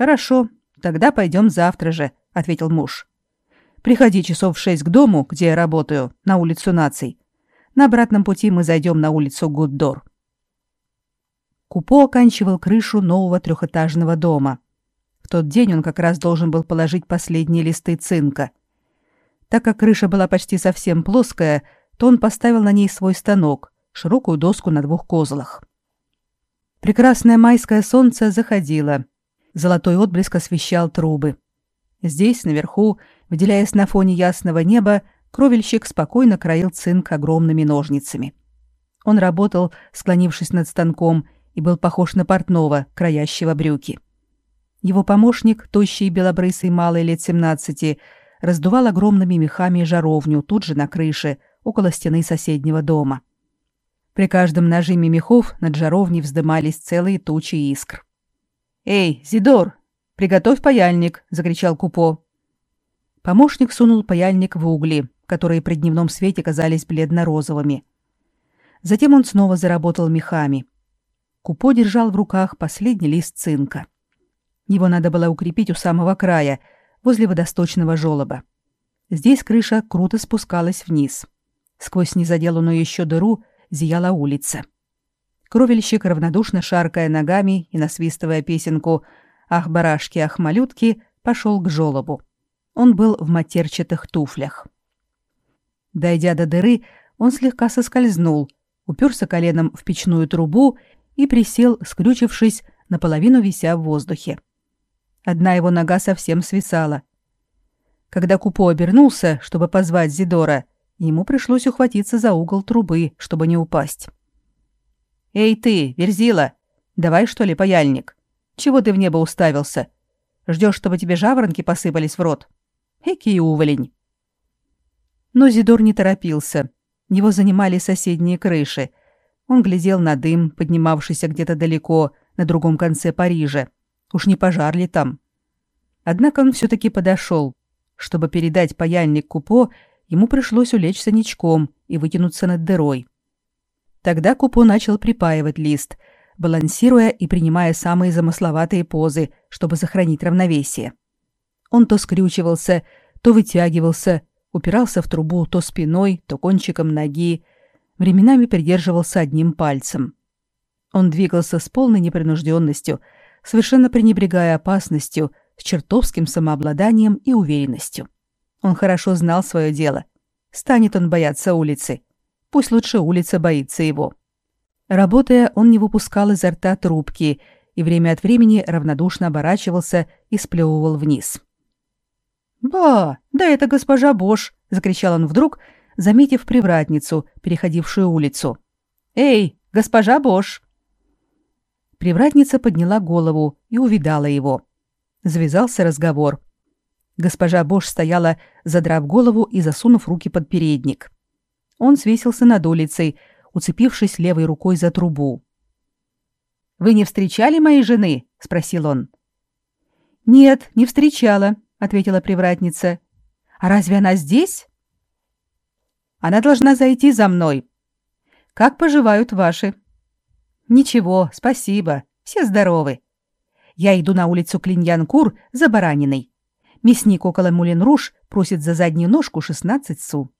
Хорошо, тогда пойдем завтра же, ответил муж. Приходи часов в шесть к дому, где я работаю, на улицу наций. На обратном пути мы зайдем на улицу Гуддор. Купо оканчивал крышу нового трехэтажного дома. В тот день он как раз должен был положить последние листы цинка. Так как крыша была почти совсем плоская, то он поставил на ней свой станок, широкую доску на двух козлах. Прекрасное майское солнце заходило. Золотой отблеск освещал трубы. Здесь, наверху, выделяясь на фоне ясного неба, кровельщик спокойно краил цинк огромными ножницами. Он работал, склонившись над станком, и был похож на портного, краящего брюки. Его помощник, тощий белобрысый малый лет 17, раздувал огромными мехами жаровню тут же на крыше, около стены соседнего дома. При каждом нажиме мехов над жаровней вздымались целые тучи искр. «Эй, Зидор, приготовь паяльник!» — закричал Купо. Помощник сунул паяльник в угли, которые при дневном свете казались бледно-розовыми. Затем он снова заработал мехами. Купо держал в руках последний лист цинка. Его надо было укрепить у самого края, возле водосточного желоба. Здесь крыша круто спускалась вниз. Сквозь незаделанную еще дыру зияла улица. Кровельщик, равнодушно шаркая ногами и насвистывая песенку «Ах, барашки, ах, малютки», пошел к желобу. Он был в матерчатых туфлях. Дойдя до дыры, он слегка соскользнул, уперся коленом в печную трубу и присел, скрючившись, наполовину вися в воздухе. Одна его нога совсем свисала. Когда Купо обернулся, чтобы позвать Зидора, ему пришлось ухватиться за угол трубы, чтобы не упасть. «Эй ты, Верзила, давай что ли паяльник? Чего ты в небо уставился? Ждешь, чтобы тебе жаворонки посыпались в рот? Эки уволень!» Но Зидор не торопился. Его занимали соседние крыши. Он глядел на дым, поднимавшийся где-то далеко, на другом конце Парижа. Уж не пожар ли там? Однако он все-таки подошел. Чтобы передать паяльник Купо, ему пришлось улечься ничком и вытянуться над дырой. Тогда Купо начал припаивать лист, балансируя и принимая самые замысловатые позы, чтобы сохранить равновесие. Он то скрючивался, то вытягивался, упирался в трубу то спиной, то кончиком ноги, временами придерживался одним пальцем. Он двигался с полной непринужденностью, совершенно пренебрегая опасностью, с чертовским самообладанием и уверенностью. Он хорошо знал свое дело. Станет он бояться улицы. Пусть лучше улица боится его. Работая, он не выпускал изо рта трубки и время от времени равнодушно оборачивался и сплевывал вниз. «Ба, да это госпожа Бош!» — закричал он вдруг, заметив привратницу, переходившую улицу. «Эй, госпожа Бош!» Привратница подняла голову и увидала его. Завязался разговор. Госпожа Бош стояла, задрав голову и засунув руки под передник. Он свесился над улицей, уцепившись левой рукой за трубу. «Вы не встречали моей жены?» — спросил он. «Нет, не встречала», — ответила привратница. «А разве она здесь?» «Она должна зайти за мной. Как поживают ваши?» «Ничего, спасибо. Все здоровы. Я иду на улицу Клиньянкур за бараниной. Мясник около Мулин-Руш просит за заднюю ножку 16 су».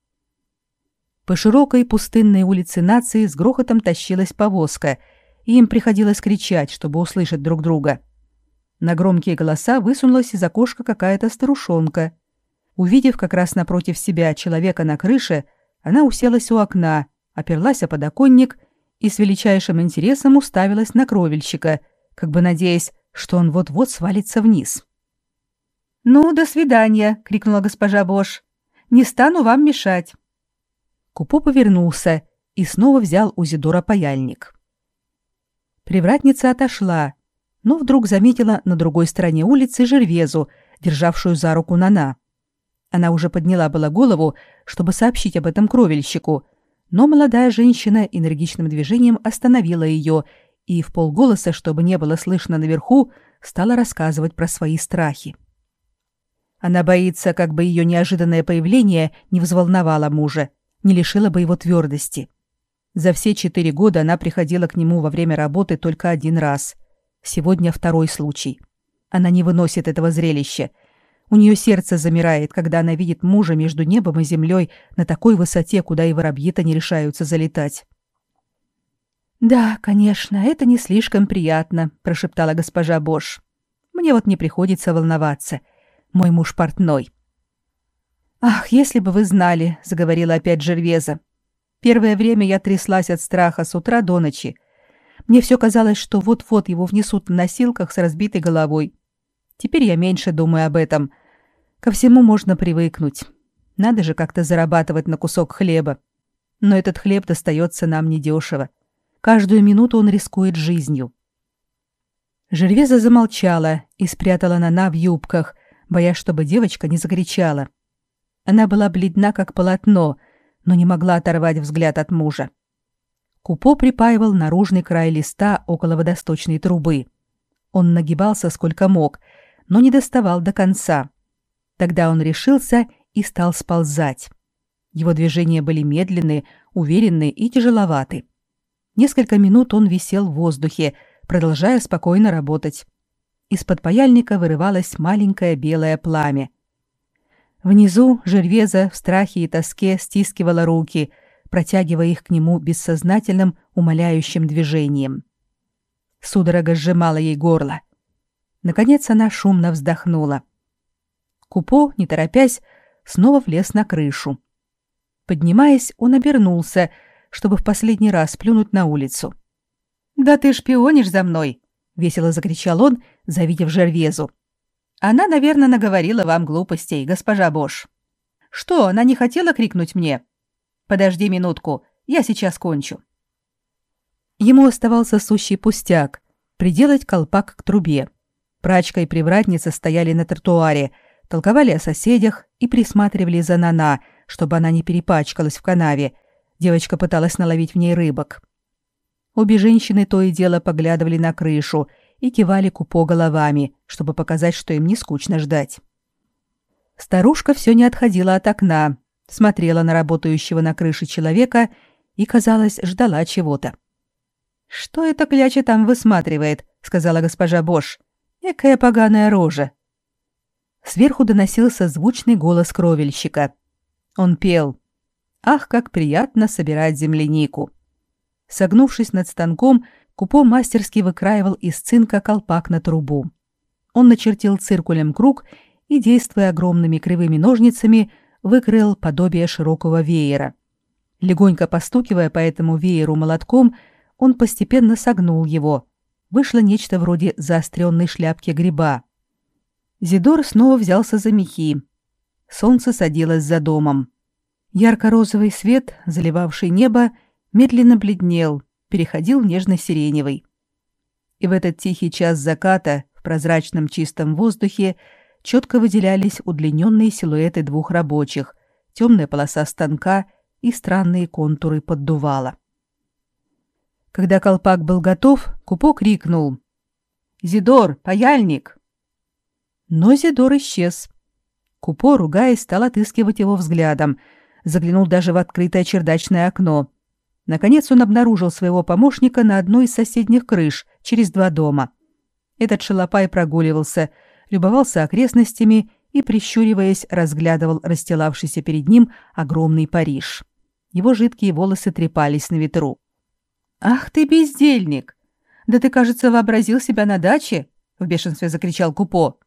По широкой пустынной улице нации с грохотом тащилась повозка, и им приходилось кричать, чтобы услышать друг друга. На громкие голоса высунулась из окошка какая-то старушонка. Увидев как раз напротив себя человека на крыше, она уселась у окна, оперлась о подоконник и с величайшим интересом уставилась на кровельщика, как бы надеясь, что он вот-вот свалится вниз. «Ну, до свидания!» — крикнула госпожа Бош. «Не стану вам мешать!» Купо повернулся и снова взял у Зидора паяльник. Привратница отошла, но вдруг заметила на другой стороне улицы Жервезу, державшую за руку Нана. Она уже подняла было голову, чтобы сообщить об этом кровельщику, но молодая женщина энергичным движением остановила ее и в полголоса, чтобы не было слышно наверху, стала рассказывать про свои страхи. Она боится, как бы ее неожиданное появление не взволновало мужа, не лишило бы его твердости. За все четыре года она приходила к нему во время работы только один раз. Сегодня второй случай. Она не выносит этого зрелища. У нее сердце замирает, когда она видит мужа между небом и землей на такой высоте, куда и воробьи-то не решаются залетать. «Да, конечно, это не слишком приятно», — прошептала госпожа Бош. «Мне вот не приходится волноваться. Мой муж портной». «Ах, если бы вы знали», — заговорила опять Жервеза. «Первое время я тряслась от страха с утра до ночи. Мне все казалось, что вот-вот его внесут на носилках с разбитой головой. Теперь я меньше думаю об этом. Ко всему можно привыкнуть. Надо же как-то зарабатывать на кусок хлеба. Но этот хлеб достается нам недешево. Каждую минуту он рискует жизнью. Жервеза замолчала и спрятала Нана в юбках, боясь, чтобы девочка не закричала. Она была бледна, как полотно, но не могла оторвать взгляд от мужа. Купо припаивал наружный край листа около водосточной трубы. Он нагибался сколько мог, но не доставал до конца. Тогда он решился и стал сползать. Его движения были медленные, уверенные и тяжеловаты. Несколько минут он висел в воздухе, продолжая спокойно работать. Из-под паяльника вырывалось маленькое белое пламя. Внизу Жервеза в страхе и тоске стискивала руки, протягивая их к нему бессознательным, умоляющим движением. Судорога сжимала ей горло. Наконец она шумно вздохнула. Купо, не торопясь, снова влез на крышу. Поднимаясь, он обернулся, чтобы в последний раз плюнуть на улицу. «Да ты шпионишь за мной!» — весело закричал он, завидев Жервезу. «Она, наверное, наговорила вам глупостей, госпожа Бош. Что, она не хотела крикнуть мне? Подожди минутку, я сейчас кончу». Ему оставался сущий пустяк — приделать колпак к трубе. Прачка и привратница стояли на тротуаре, толковали о соседях и присматривали за Нана, чтобы она не перепачкалась в канаве. Девочка пыталась наловить в ней рыбок. Обе женщины то и дело поглядывали на крышу и кивали купо головами, чтобы показать, что им не скучно ждать. Старушка все не отходила от окна, смотрела на работающего на крыше человека и, казалось, ждала чего-то. «Что это кляча там высматривает?» — сказала госпожа Бош. Экая поганая рожа. Сверху доносился звучный голос кровельщика. Он пел. Ах, как приятно собирать землянику. Согнувшись над станком, Купо мастерски выкраивал из цинка колпак на трубу. Он начертил циркулем круг и, действуя огромными кривыми ножницами, выкрыл подобие широкого веера. Легонько постукивая по этому вееру молотком, он постепенно согнул его, вышло нечто вроде заостренной шляпки гриба. Зидор снова взялся за мехи. Солнце садилось за домом. Ярко-розовый свет, заливавший небо, медленно бледнел, переходил в нежно-сиреневый. И в этот тихий час заката в прозрачном чистом воздухе четко выделялись удлиненные силуэты двух рабочих, темная полоса станка и странные контуры поддувала. Когда колпак был готов, Купо крикнул. «Зидор, паяльник!» Но Зидор исчез. Купо, ругаясь, стал отыскивать его взглядом, заглянул даже в открытое чердачное окно. Наконец он обнаружил своего помощника на одной из соседних крыш, через два дома. Этот шалопай прогуливался, любовался окрестностями и, прищуриваясь, разглядывал расстилавшийся перед ним огромный Париж. Его жидкие волосы трепались на ветру. «Ах ты, бездельник! Да ты, кажется, вообразил себя на даче!» — в бешенстве закричал Купо.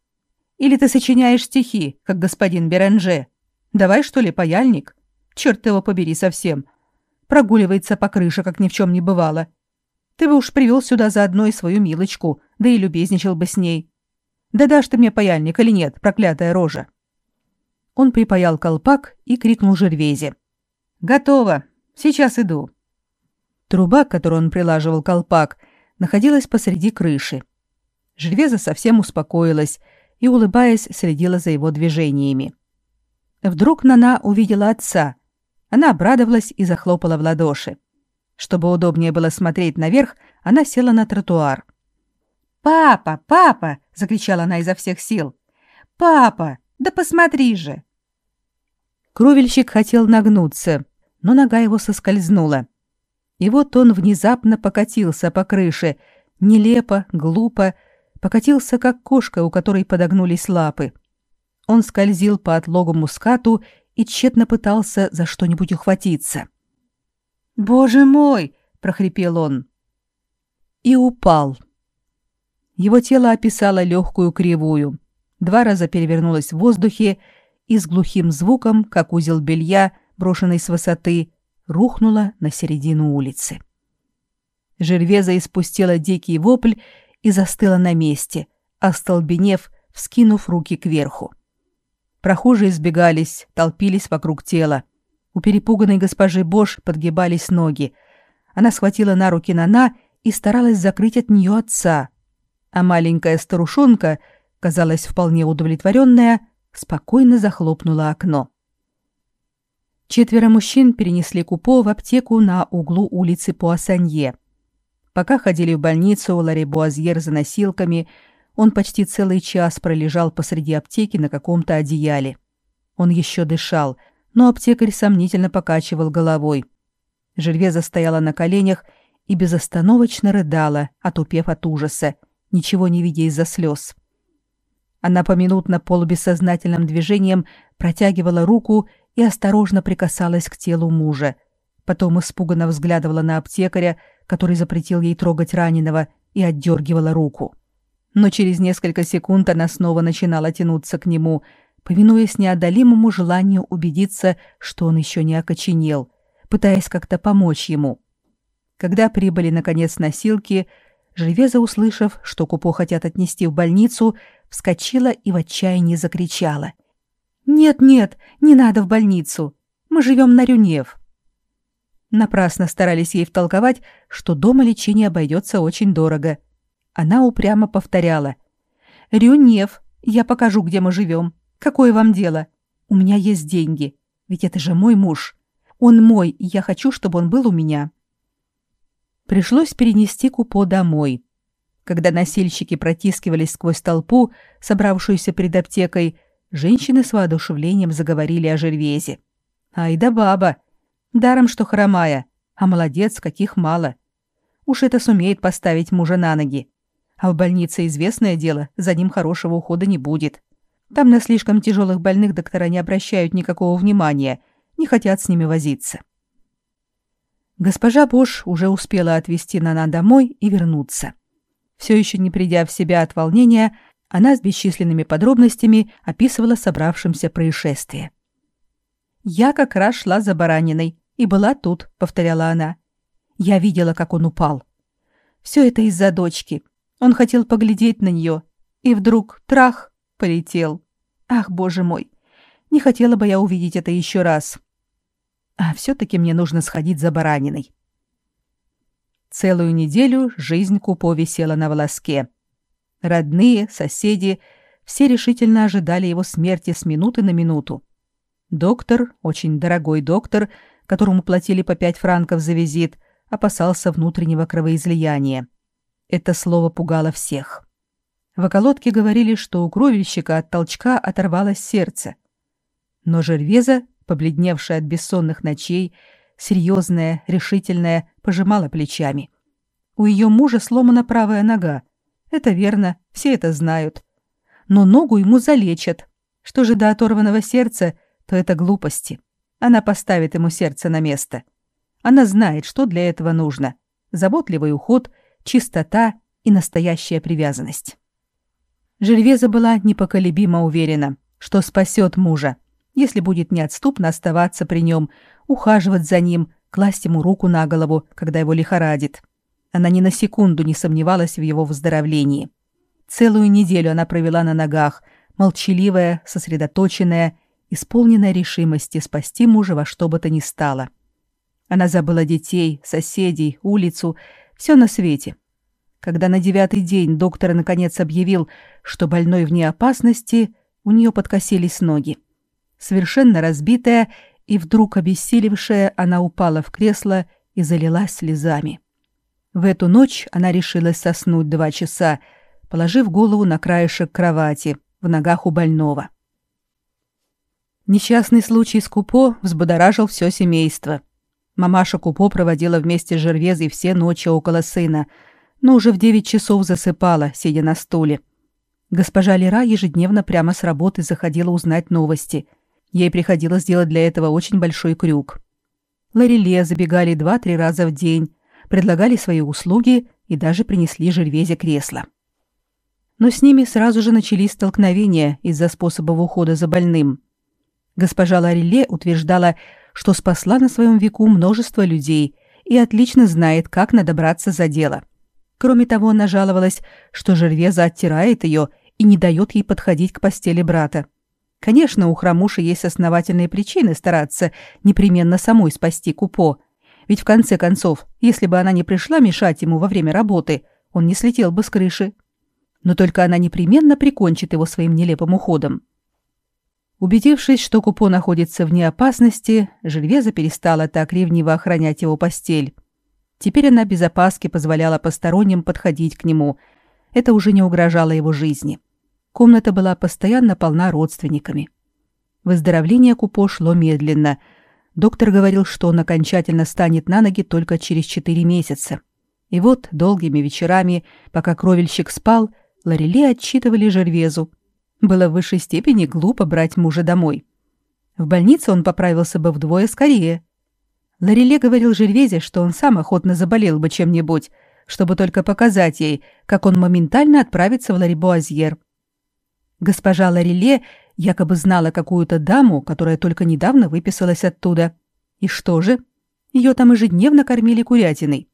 «Или ты сочиняешь стихи, как господин Беранже? Давай, что ли, паяльник? Черт его побери совсем! Прогуливается по крыше, как ни в чем не бывало. Ты бы уж привел сюда заодно и свою милочку, да и любезничал бы с ней. Да дашь ты мне паяльник или нет, проклятая рожа?» Он припаял колпак и крикнул Жервезе. «Готово! Сейчас иду!» Труба, к которой он прилаживал колпак, находилась посреди крыши. Жильвеза совсем успокоилась и, улыбаясь, следила за его движениями. Вдруг Нана увидела отца. Она обрадовалась и захлопала в ладоши. Чтобы удобнее было смотреть наверх, она села на тротуар. «Папа, папа!» — закричала она изо всех сил. «Папа, да посмотри же!» Кровельщик хотел нагнуться, но нога его соскользнула. И вот он внезапно покатился по крыше, нелепо, глупо, покатился, как кошка, у которой подогнулись лапы. Он скользил по отлогому скату и тщетно пытался за что-нибудь ухватиться. «Боже мой!» — прохрипел он. И упал. Его тело описало легкую кривую, два раза перевернулось в воздухе и с глухим звуком, как узел белья, брошенный с высоты, рухнуло на середину улицы. Жервеза испустила дикий вопль и застыла на месте, остолбенев, вскинув руки кверху. Прохожие сбегались, толпились вокруг тела. У перепуганной госпожи Бош подгибались ноги. Она схватила на руки Нана и старалась закрыть от нее отца. А маленькая старушонка, казалось, вполне удовлетворенная, спокойно захлопнула окно. Четверо мужчин перенесли Купо в аптеку на углу улицы Пуассанье. Пока ходили в больницу Ларри Буазьер за носилками, он почти целый час пролежал посреди аптеки на каком-то одеяле. Он еще дышал, но аптекарь сомнительно покачивал головой. Жервеза стояла на коленях и безостановочно рыдала, отупев от ужаса, ничего не видя из-за слез. Она поминутно полубессознательным движением протягивала руку и осторожно прикасалась к телу мужа. Потом испуганно взглядывала на аптекаря, который запретил ей трогать раненого, и отдергивала руку но через несколько секунд она снова начинала тянуться к нему, повинуясь неодолимому желанию убедиться, что он еще не окоченел, пытаясь как-то помочь ему. Когда прибыли, наконец, носилки, Жревеза, услышав, что Купо хотят отнести в больницу, вскочила и в отчаянии закричала. «Нет-нет, не надо в больницу. Мы живем на Рюнев». Напрасно старались ей втолковать, что дома лечение обойдется очень дорого – она упрямо повторяла. «Рюнев, я покажу, где мы живем. Какое вам дело? У меня есть деньги. Ведь это же мой муж. Он мой, и я хочу, чтобы он был у меня». Пришлось перенести Купо домой. Когда носильщики протискивались сквозь толпу, собравшуюся перед аптекой, женщины с воодушевлением заговорили о Жервезе. «Ай да баба! Даром, что хромая, а молодец, каких мало. Уж это сумеет поставить мужа на ноги. А в больнице известное дело, за ним хорошего ухода не будет. Там на слишком тяжелых больных доктора не обращают никакого внимания, не хотят с ними возиться. Госпожа Бош уже успела отвезти Нана домой и вернуться. Все еще не придя в себя от волнения, она с бесчисленными подробностями описывала собравшимся происшествие. «Я как раз шла за бараниной и была тут», — повторяла она. «Я видела, как он упал. Все это из-за дочки. Он хотел поглядеть на нее, и вдруг трах полетел. Ах, боже мой, не хотела бы я увидеть это еще раз. А все-таки мне нужно сходить за бараниной. Целую неделю жизнь Купо висела на волоске. Родные, соседи, все решительно ожидали его смерти с минуты на минуту. Доктор, очень дорогой доктор, которому платили по пять франков за визит, опасался внутреннего кровоизлияния. Это слово пугало всех. В околотке говорили, что у кровельщика от толчка оторвалось сердце. Но Жервеза, побледневшая от бессонных ночей, серьезная, решительная, пожимала плечами. У ее мужа сломана правая нога. Это верно, все это знают. Но ногу ему залечат. Что же до оторванного сердца, то это глупости. Она поставит ему сердце на место. Она знает, что для этого нужно. Заботливый уход — чистота и настоящая привязанность. Жильвеза была непоколебимо уверена, что спасет мужа, если будет неотступно оставаться при нем, ухаживать за ним, класть ему руку на голову, когда его лихорадит. Она ни на секунду не сомневалась в его выздоровлении. Целую неделю она провела на ногах, молчаливая, сосредоточенная, исполненная решимости спасти мужа во что бы то ни стало. Она забыла детей, соседей, улицу все на свете. Когда на девятый день доктор наконец объявил, что больной вне опасности, у нее подкосились ноги. Совершенно разбитая и вдруг обессилевшая, она упала в кресло и залилась слезами. В эту ночь она решилась соснуть два часа, положив голову на краешек кровати в ногах у больного. Несчастный случай с Купо взбудоражил все семейство — Мамаша Купо проводила вместе с Жервезой все ночи около сына, но уже в девять часов засыпала, сидя на стуле. Госпожа Лера ежедневно прямо с работы заходила узнать новости. Ей приходилось делать для этого очень большой крюк. Лареле забегали два-три раза в день, предлагали свои услуги и даже принесли Жервезе кресло. Но с ними сразу же начались столкновения из-за способов ухода за больным. Госпожа Лареле утверждала, что спасла на своем веку множество людей и отлично знает, как надо браться за дело. Кроме того, она жаловалась, что Жервеза оттирает ее и не дает ей подходить к постели брата. Конечно, у хромуши есть основательные причины стараться непременно самой спасти Купо, ведь в конце концов, если бы она не пришла мешать ему во время работы, он не слетел бы с крыши. Но только она непременно прикончит его своим нелепым уходом. Убедившись, что Купо находится вне опасности, Жильвеза перестала так ревниво охранять его постель. Теперь она без опаски позволяла посторонним подходить к нему. Это уже не угрожало его жизни. Комната была постоянно полна родственниками. Выздоровление Купо шло медленно. Доктор говорил, что он окончательно станет на ноги только через четыре месяца. И вот долгими вечерами, пока кровельщик спал, Лорели отчитывали Жервезу – было в высшей степени глупо брать мужа домой. В больнице он поправился бы вдвое скорее. Лареле говорил Жервезе, что он сам охотно заболел бы чем-нибудь, чтобы только показать ей, как он моментально отправится в Ларибуазьер. Госпожа Лареле якобы знала какую-то даму, которая только недавно выписалась оттуда. И что же? Ее там ежедневно кормили курятиной.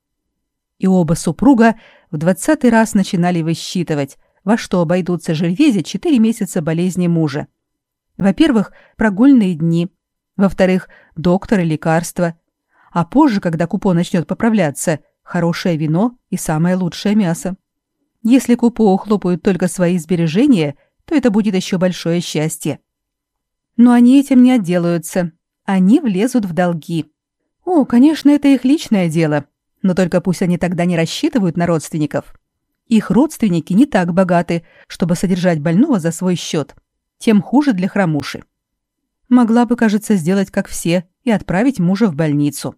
И оба супруга в двадцатый раз начинали высчитывать, во что обойдутся Жервезе четыре месяца болезни мужа. Во-первых, прогульные дни. Во-вторых, доктор и лекарства. А позже, когда Купо начнет поправляться, хорошее вино и самое лучшее мясо. Если Купо ухлопают только свои сбережения, то это будет еще большое счастье. Но они этим не отделаются. Они влезут в долги. О, конечно, это их личное дело. Но только пусть они тогда не рассчитывают на родственников. Их родственники не так богаты, чтобы содержать больного за свой счет. Тем хуже для хромуши. Могла бы, кажется, сделать как все и отправить мужа в больницу.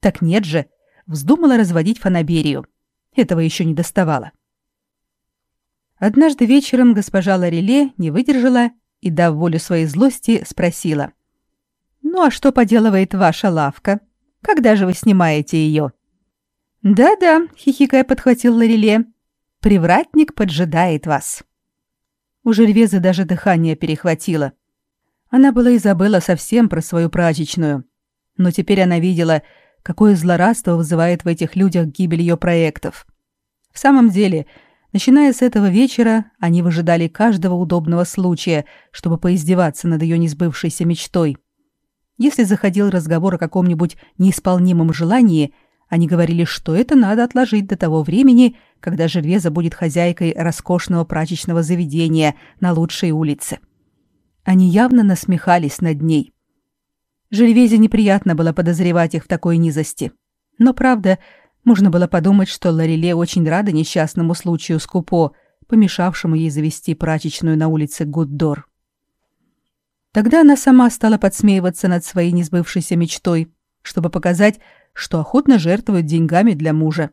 Так нет же, вздумала разводить фанаберию. Этого еще не доставало. Однажды вечером госпожа Лареле не выдержала и, дав волю своей злости, спросила. «Ну а что поделывает ваша лавка? Когда же вы снимаете ее?» «Да-да», — хихикая подхватил Лареле, Привратник поджидает вас». У Жервезы даже дыхание перехватило. Она была и забыла совсем про свою прачечную. Но теперь она видела, какое злорадство вызывает в этих людях гибель ее проектов. В самом деле, начиная с этого вечера, они выжидали каждого удобного случая, чтобы поиздеваться над ее несбывшейся мечтой. Если заходил разговор о каком-нибудь неисполнимом желании – они говорили, что это надо отложить до того времени, когда Жервеза будет хозяйкой роскошного прачечного заведения на лучшей улице. Они явно насмехались над ней. Жервезе неприятно было подозревать их в такой низости. Но, правда, можно было подумать, что Лареле очень рада несчастному случаю с Купо, помешавшему ей завести прачечную на улице Гуддор. Тогда она сама стала подсмеиваться над своей несбывшейся мечтой, чтобы показать, что охотно жертвует деньгами для мужа.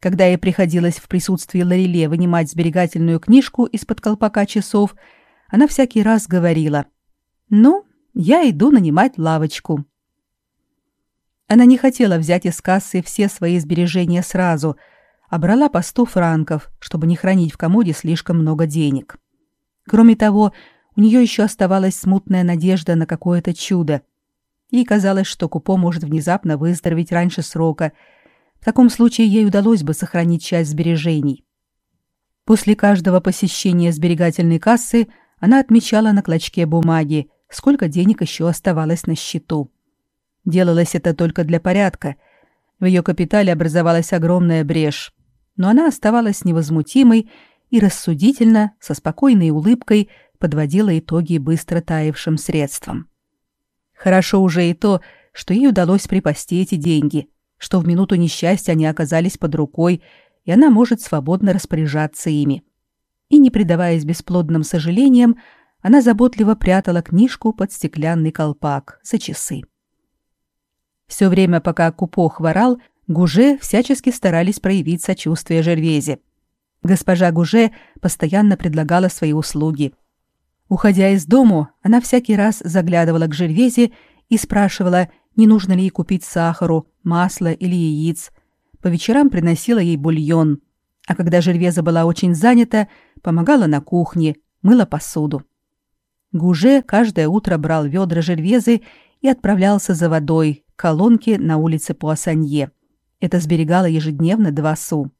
Когда ей приходилось в присутствии Лареле вынимать сберегательную книжку из-под колпака часов, она всякий раз говорила «Ну, я иду нанимать лавочку». Она не хотела взять из кассы все свои сбережения сразу, а брала по сто франков, чтобы не хранить в комоде слишком много денег. Кроме того, у нее еще оставалась смутная надежда на какое-то чудо – Ей казалось, что Купо может внезапно выздороветь раньше срока. В таком случае ей удалось бы сохранить часть сбережений. После каждого посещения сберегательной кассы она отмечала на клочке бумаги, сколько денег еще оставалось на счету. Делалось это только для порядка. В ее капитале образовалась огромная брешь, но она оставалась невозмутимой и рассудительно, со спокойной улыбкой, подводила итоги быстро таявшим средствам. Хорошо уже и то, что ей удалось припасти эти деньги, что в минуту несчастья они оказались под рукой, и она может свободно распоряжаться ими. И, не предаваясь бесплодным сожалениям, она заботливо прятала книжку под стеклянный колпак за часы. Все время, пока Купо хворал, Гуже всячески старались проявить сочувствие Жервезе. Госпожа Гуже постоянно предлагала свои услуги. Уходя из дому, она всякий раз заглядывала к Жервезе и спрашивала, не нужно ли ей купить сахару, масла или яиц. По вечерам приносила ей бульон, а когда Жервеза была очень занята, помогала на кухне, мыла посуду. Гуже каждое утро брал ведра Жервезы и отправлялся за водой к колонке на улице Пуассанье. Это сберегало ежедневно два су.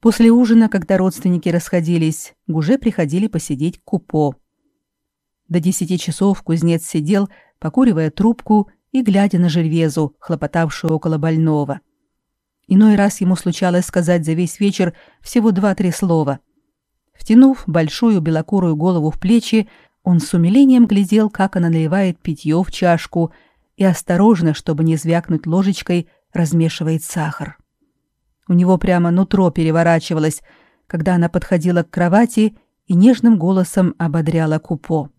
После ужина, когда родственники расходились, Гуже приходили посидеть к Купо. До десяти часов кузнец сидел, покуривая трубку и глядя на Жервезу, хлопотавшую около больного. Иной раз ему случалось сказать за весь вечер всего два-три слова. Втянув большую белокурую голову в плечи, он с умилением глядел, как она наливает питье в чашку и осторожно, чтобы не звякнуть ложечкой, размешивает сахар. У него прямо нутро переворачивалось, когда она подходила к кровати и нежным голосом ободряла Купо.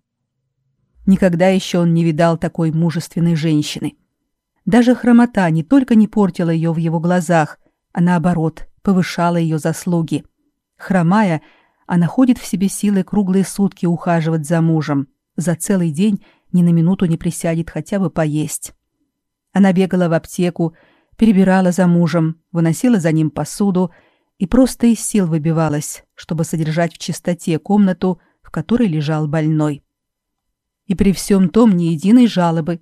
Никогда еще он не видал такой мужественной женщины. Даже хромота не только не портила ее в его глазах, а наоборот, повышала ее заслуги. Хромая, она ходит в себе силы круглые сутки ухаживать за мужем, за целый день ни на минуту не присядет хотя бы поесть. Она бегала в аптеку, перебирала за мужем, выносила за ним посуду и просто из сил выбивалась, чтобы содержать в чистоте комнату, в которой лежал больной. И при всем том ни единой жалобы.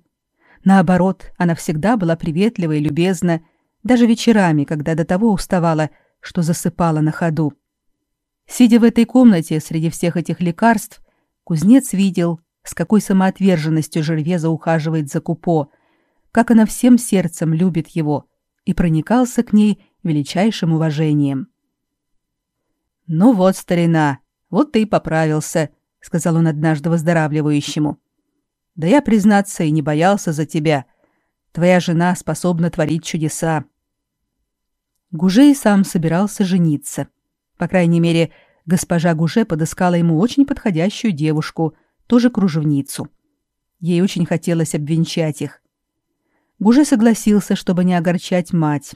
Наоборот, она всегда была приветлива и любезна, даже вечерами, когда до того уставала, что засыпала на ходу. Сидя в этой комнате среди всех этих лекарств, кузнец видел, с какой самоотверженностью Жервеза ухаживает за Купо, как она всем сердцем любит его, и проникался к ней величайшим уважением. «Ну вот, старина, вот ты и поправился», — сказал он однажды выздоравливающему. «Да я, признаться, и не боялся за тебя. Твоя жена способна творить чудеса». Гуже и сам собирался жениться. По крайней мере, госпожа Гуже подыскала ему очень подходящую девушку, тоже кружевницу. Ей очень хотелось обвенчать их. Гуже согласился, чтобы не огорчать мать.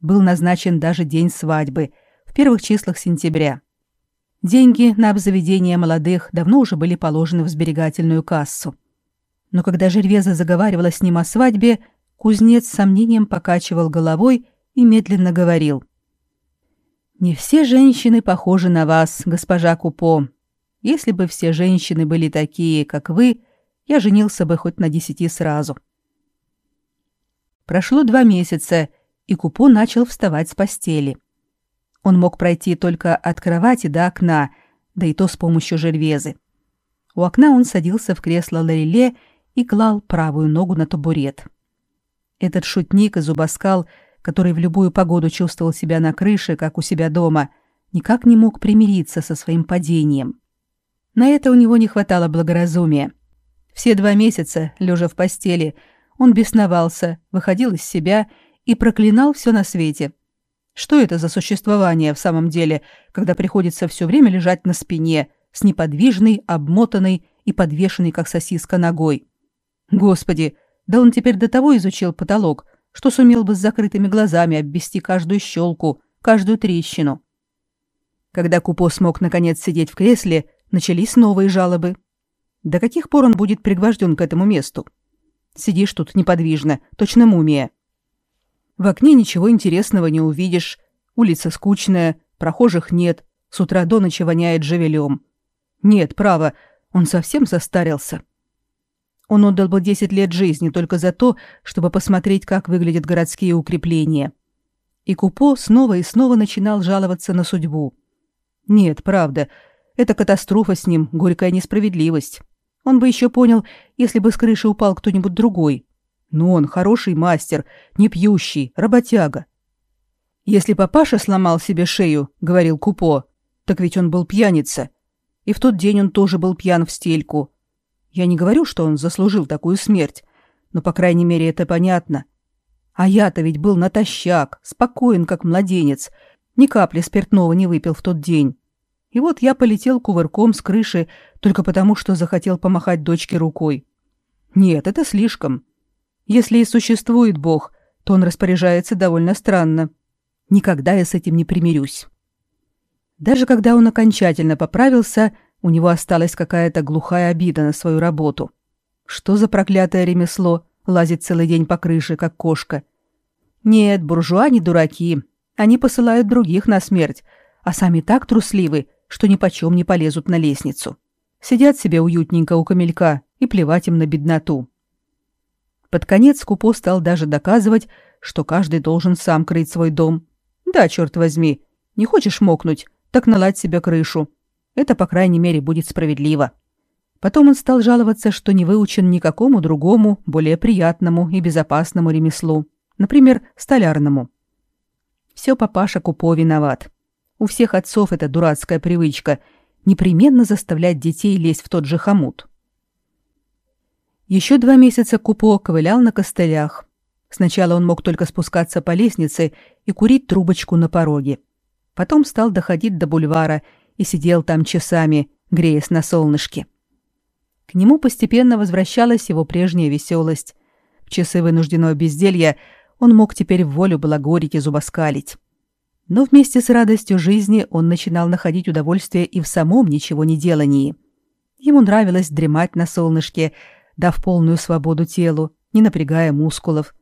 Был назначен даже день свадьбы, в первых числах сентября. Деньги на обзаведение молодых давно уже были положены в сберегательную кассу. Но когда Жервеза заговаривала с ним о свадьбе, кузнец с сомнением покачивал головой и медленно говорил. «Не все женщины похожи на вас, госпожа Купо. Если бы все женщины были такие, как вы, я женился бы хоть на десяти сразу». Прошло два месяца, и Купо начал вставать с постели. Он мог пройти только от кровати до окна, да и то с помощью жервезы. У окна он садился в кресло Лареле и клал правую ногу на табурет. Этот шутник и зубоскал, который в любую погоду чувствовал себя на крыше, как у себя дома, никак не мог примириться со своим падением. На это у него не хватало благоразумия. Все два месяца, лежа в постели, он бесновался, выходил из себя и проклинал все на свете. Что это за существование в самом деле, когда приходится все время лежать на спине, с неподвижной, обмотанной и подвешенной, как сосиска, ногой? Господи, да он теперь до того изучил потолок, что сумел бы с закрытыми глазами обвести каждую щелку, каждую трещину. Когда Купо смог наконец сидеть в кресле, начались новые жалобы. До каких пор он будет пригвожден к этому месту? Сидишь тут неподвижно, точно мумия. В окне ничего интересного не увидишь, улица скучная, прохожих нет, с утра до ночи воняет живелем. Нет, право, он совсем состарился. Он отдал бы 10 лет жизни только за то, чтобы посмотреть, как выглядят городские укрепления. И Купо снова и снова начинал жаловаться на судьбу. Нет, правда, это катастрофа с ним, горькая несправедливость. Он бы еще понял, если бы с крыши упал кто-нибудь другой. Но он хороший мастер, не пьющий, работяга. Если папаша сломал себе шею, говорил Купо, так ведь он был пьяница. И в тот день он тоже был пьян в стельку. Я не говорю, что он заслужил такую смерть, но, по крайней мере, это понятно. А я-то ведь был натощак, спокоен, как младенец, ни капли спиртного не выпил в тот день. И вот я полетел кувырком с крыши только потому, что захотел помахать дочке рукой. Нет, это слишком. Если и существует Бог, то он распоряжается довольно странно. Никогда я с этим не примирюсь. Даже когда он окончательно поправился, у него осталась какая-то глухая обида на свою работу. Что за проклятое ремесло лазить целый день по крыше, как кошка? Нет, буржуа не дураки. Они посылают других на смерть, а сами так трусливы, что ни почем не полезут на лестницу. Сидят себе уютненько у камелька и плевать им на бедноту. Под конец Купо стал даже доказывать, что каждый должен сам крыть свой дом. Да, черт возьми, не хочешь мокнуть, так наладь себе крышу. Это, по крайней мере, будет справедливо. Потом он стал жаловаться, что не выучен никакому другому, более приятному и безопасному ремеслу, например, столярному. Все папаша Купо виноват. У всех отцов эта дурацкая привычка непременно заставлять детей лезть в тот же хомут. Еще два месяца Купо ковылял на костылях. Сначала он мог только спускаться по лестнице и курить трубочку на пороге. Потом стал доходить до бульвара и сидел там часами, греясь на солнышке. К нему постепенно возвращалась его прежняя веселость. В часы вынужденного безделья он мог теперь в волю благорить и зубоскалить. Но вместе с радостью жизни он начинал находить удовольствие и в самом ничего не делании. Ему нравилось дремать на солнышке, дав полную свободу телу, не напрягая мускулов.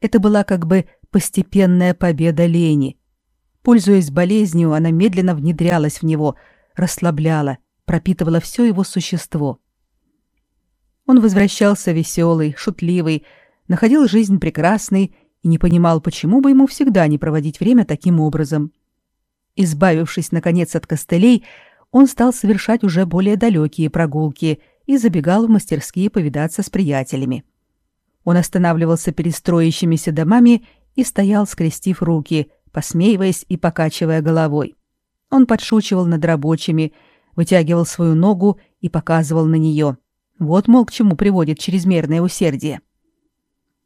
Это была как бы постепенная победа лени. Пользуясь болезнью, она медленно внедрялась в него, расслабляла, пропитывала все его существо. Он возвращался веселый, шутливый, находил жизнь прекрасной и не понимал, почему бы ему всегда не проводить время таким образом. Избавившись, наконец, от костылей, он стал совершать уже более далекие прогулки и забегал в мастерские повидаться с приятелями. Он останавливался перед строящимися домами и стоял, скрестив руки, посмеиваясь и покачивая головой. Он подшучивал над рабочими, вытягивал свою ногу и показывал на нее. Вот, мол, к чему приводит чрезмерное усердие.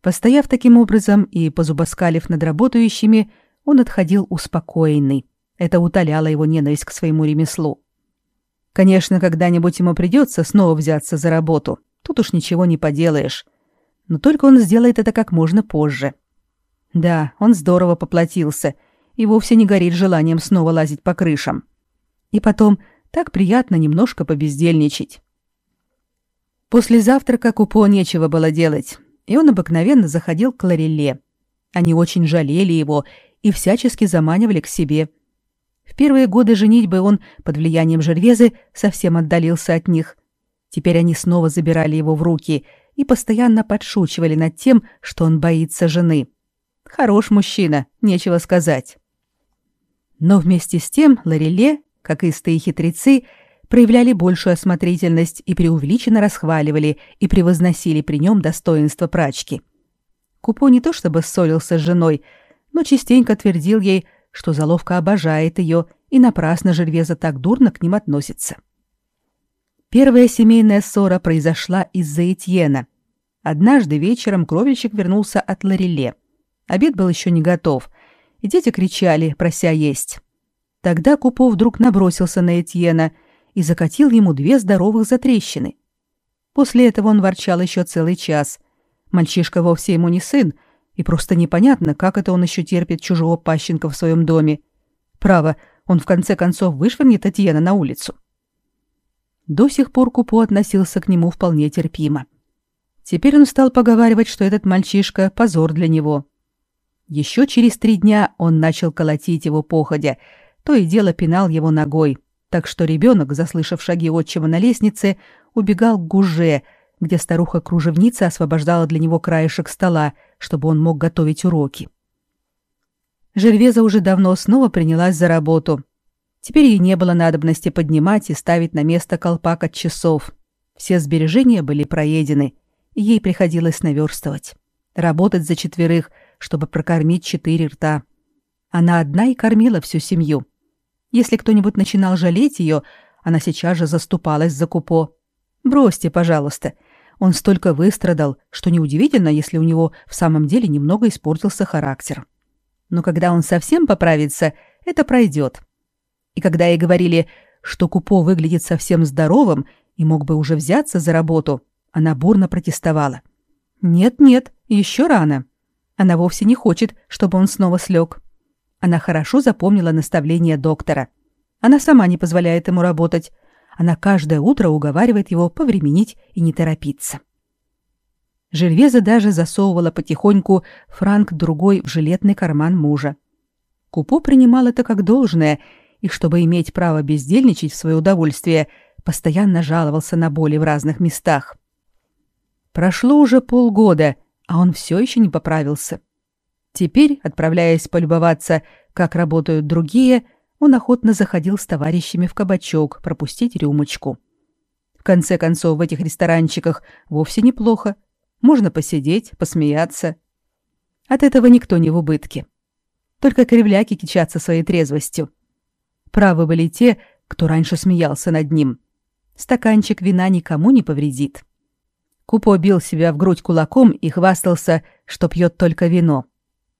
Постояв таким образом и позубоскалив над работающими, он отходил успокоенный. Это утоляло его ненависть к своему ремеслу. Конечно, когда-нибудь ему придется снова взяться за работу. Тут уж ничего не поделаешь. Но только он сделает это как можно позже. Да, он здорово поплатился и вовсе не горит желанием снова лазить по крышам. И потом, так приятно немножко побездельничать. После завтрака Купо нечего было делать, и он обыкновенно заходил к Лареле. Они очень жалели его и всячески заманивали к себе. В первые годы женитьбы он, под влиянием Жервезы, совсем отдалился от них. Теперь они снова забирали его в руки и постоянно подшучивали над тем, что он боится жены. Хорош мужчина, нечего сказать. Но вместе с тем Лареле, как истые хитрецы, проявляли большую осмотрительность и преувеличенно расхваливали и превозносили при нем достоинство прачки. Купо не то чтобы ссорился с женой, но частенько твердил ей, что заловка обожает ее и напрасно Жервеза так дурно к ним относится. Первая семейная ссора произошла из-за Этьена. Однажды вечером кровельщик вернулся от Лареле. Обед был еще не готов, и дети кричали, прося есть. Тогда Купо вдруг набросился на Этьена и закатил ему две здоровых затрещины. После этого он ворчал еще целый час. Мальчишка вовсе ему не сын, и просто непонятно, как это он еще терпит чужого пащенка в своем доме. Право, он в конце концов вышвырнет Этьена на улицу. До сих пор Купо относился к нему вполне терпимо. Теперь он стал поговаривать, что этот мальчишка — позор для него. Еще через три дня он начал колотить его походя, то и дело пинал его ногой, так что ребенок, заслышав шаги отчима на лестнице, убегал к гуже, где старуха-кружевница освобождала для него краешек стола, чтобы он мог готовить уроки. Жервеза уже давно снова принялась за работу. Теперь ей не было надобности поднимать и ставить на место колпак от часов. Все сбережения были проедены, и ей приходилось наверстывать. Работать за четверых, чтобы прокормить четыре рта. Она одна и кормила всю семью. Если кто-нибудь начинал жалеть ее, она сейчас же заступалась за Купо. «Бросьте, пожалуйста. Он столько выстрадал, что неудивительно, если у него в самом деле немного испортился характер. Но когда он совсем поправится, это пройдет. И когда ей говорили, что Купо выглядит совсем здоровым и мог бы уже взяться за работу, она бурно протестовала. «Нет-нет, еще рано. Она вовсе не хочет, чтобы он снова слег. Она хорошо запомнила наставление доктора. Она сама не позволяет ему работать. Она каждое утро уговаривает его повременить и не торопиться. Жильвеза даже засовывала потихоньку франк другой в жилетный карман мужа. Купо принимал это как должное, и чтобы иметь право бездельничать в свое удовольствие, постоянно жаловался на боли в разных местах. Прошло уже полгода, а он все еще не поправился. Теперь, отправляясь полюбоваться, как работают другие, он охотно заходил с товарищами в кабачок пропустить рюмочку. В конце концов, в этих ресторанчиках вовсе неплохо. Можно посидеть, посмеяться. От этого никто не в убытке. Только кривляки кичатся своей трезвостью. Правы были те, кто раньше смеялся над ним. Стаканчик вина никому не повредит. Купо бил себя в грудь кулаком и хвастался, что пьет только вино.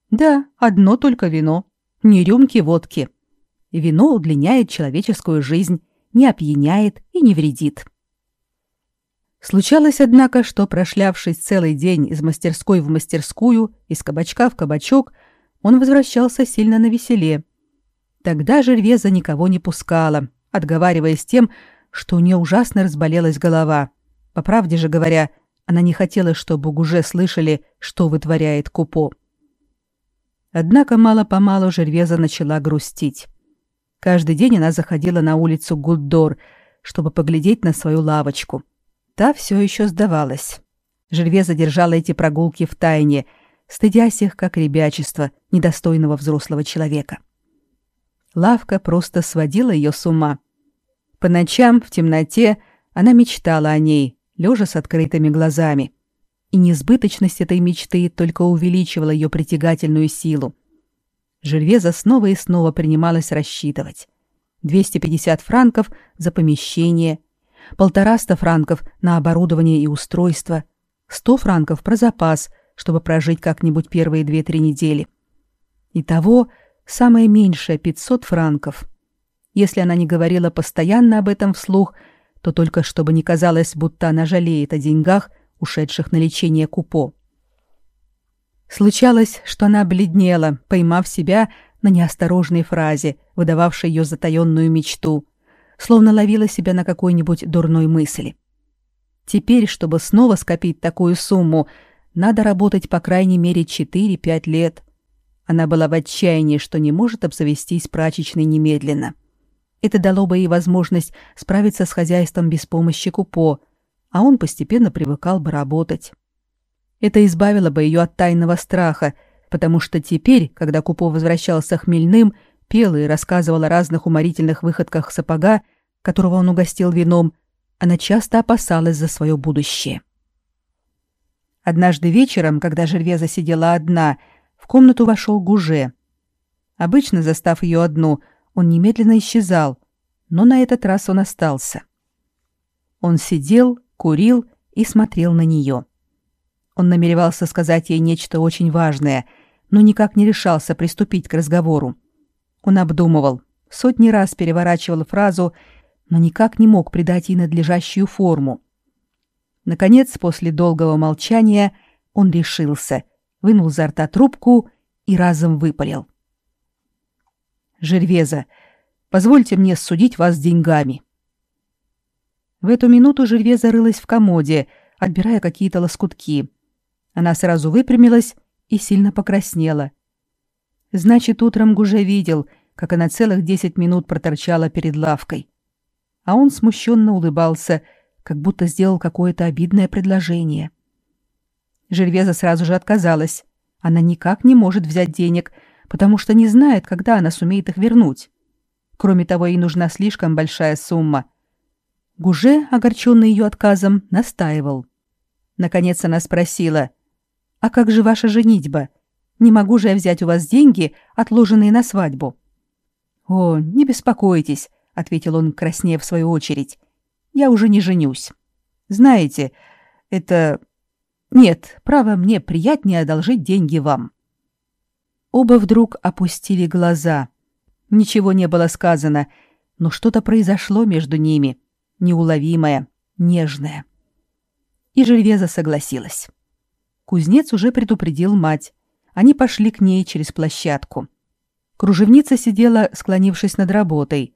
Да, одно только вино. Не рюмки водки. Вино удлиняет человеческую жизнь, не опьяняет и не вредит. Случалось, однако, что, прошлявшись целый день из мастерской в мастерскую, из кабачка в кабачок, он возвращался сильно на веселе. Тогда Жервеза никого не пускала, отговариваясь тем, что у нее ужасно разболелась голова. По правде же говоря, она не хотела, чтобы уже слышали, что вытворяет Купо. Однако мало-помалу Жервеза начала грустить. Каждый день она заходила на улицу Гуддор, чтобы поглядеть на свою лавочку. Та все еще сдавалась. Жервеза держала эти прогулки в тайне, стыдясь их как ребячество недостойного взрослого человека. Лавка просто сводила ее с ума. По ночам в темноте она мечтала о ней, лежа с открытыми глазами и несбыточность этой мечты только увеличивала ее притягательную силу. Жильвеза снова и снова принималась рассчитывать. 250 франков за помещение, полтораста франков на оборудование и устройство, 100 франков про запас, чтобы прожить как-нибудь первые 2-3 недели. Итого самое меньшее 500 франков. Если она не говорила постоянно об этом вслух, то только чтобы не казалось, будто она жалеет о деньгах – ушедших на лечение Купо. Случалось, что она бледнела, поймав себя на неосторожной фразе, выдававшей ее затаённую мечту, словно ловила себя на какой-нибудь дурной мысли. Теперь, чтобы снова скопить такую сумму, надо работать по крайней мере 4-5 лет. Она была в отчаянии, что не может обзавестись прачечной немедленно. Это дало бы ей возможность справиться с хозяйством без помощи Купо – а он постепенно привыкал бы работать. Это избавило бы ее от тайного страха, потому что теперь, когда Купо возвращался хмельным, пел и рассказывал о разных уморительных выходках сапога, которого он угостил вином, она часто опасалась за свое будущее. Однажды вечером, когда Жервеза сидела одна, в комнату вошел Гуже. Обычно, застав ее одну, он немедленно исчезал, но на этот раз он остался. Он сидел, курил и смотрел на нее. Он намеревался сказать ей нечто очень важное, но никак не решался приступить к разговору. Он обдумывал, сотни раз переворачивал фразу, но никак не мог придать ей надлежащую форму. Наконец, после долгого молчания, он решился, вынул изо рта трубку и разом выпалил. «Жервеза, позвольте мне судить вас деньгами. В эту минуту Жильве зарылась в комоде, отбирая какие-то лоскутки. Она сразу выпрямилась и сильно покраснела. Значит, утром Гуже видел, как она целых десять минут проторчала перед лавкой. А он смущенно улыбался, как будто сделал какое-то обидное предложение. Жильвеза сразу же отказалась. Она никак не может взять денег, потому что не знает, когда она сумеет их вернуть. Кроме того, ей нужна слишком большая сумма — Гуже, огорченный ее отказом, настаивал. Наконец она спросила, «А как же ваша женитьба? Не могу же я взять у вас деньги, отложенные на свадьбу?» «О, не беспокойтесь», — ответил он, краснея в свою очередь. «Я уже не женюсь. Знаете, это... Нет, право, мне приятнее одолжить деньги вам». Оба вдруг опустили глаза. Ничего не было сказано, но что-то произошло между ними — неуловимое, нежное. И Жильвеза согласилась. Кузнец уже предупредил мать. они пошли к ней через площадку. Кружевница сидела, склонившись над работой.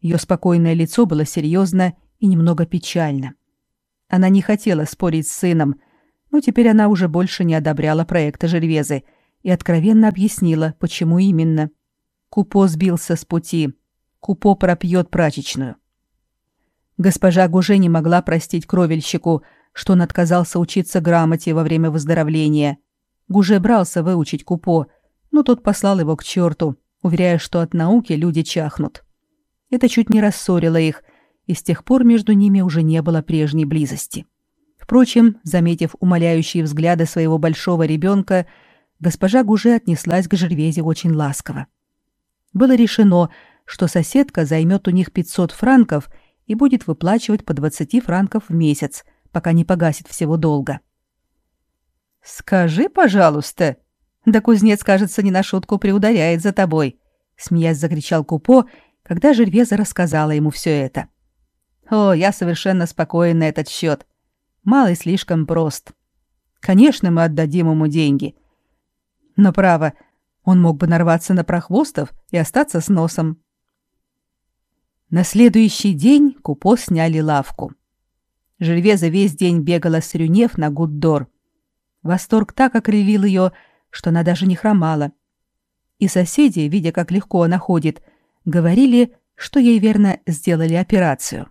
Ее спокойное лицо было серьезно и немного печально. Она не хотела спорить с сыном, но теперь она уже больше не одобряла проекта Жервезы и откровенно объяснила, почему именно. Купо сбился с пути. Купо пропьет прачечную. Госпожа Гуже не могла простить кровельщику, что он отказался учиться грамоте во время выздоровления. Гуже брался выучить Купо, но тот послал его к черту, уверяя, что от науки люди чахнут. Это чуть не рассорило их, и с тех пор между ними уже не было прежней близости. Впрочем, заметив умоляющие взгляды своего большого ребенка, госпожа Гуже отнеслась к Жервезе очень ласково. Было решено, что соседка займет у них 500 франков и будет выплачивать по 20 франков в месяц, пока не погасит всего долга. «Скажи, пожалуйста!» Да кузнец, кажется, не на шутку приударяет за тобой, смеясь закричал Купо, когда Жервеза рассказала ему все это. О, я совершенно спокоен на этот счет. Малый слишком прост. Конечно, мы отдадим ему деньги. Но право, он мог бы нарваться на прохвостов и остаться с носом. На следующий день Купо сняли лавку. Жервеза весь день бегала с Рюнев на Гуддор. Восторг так окрылил ее, что она даже не хромала. И соседи, видя, как легко она ходит, говорили, что ей верно сделали операцию.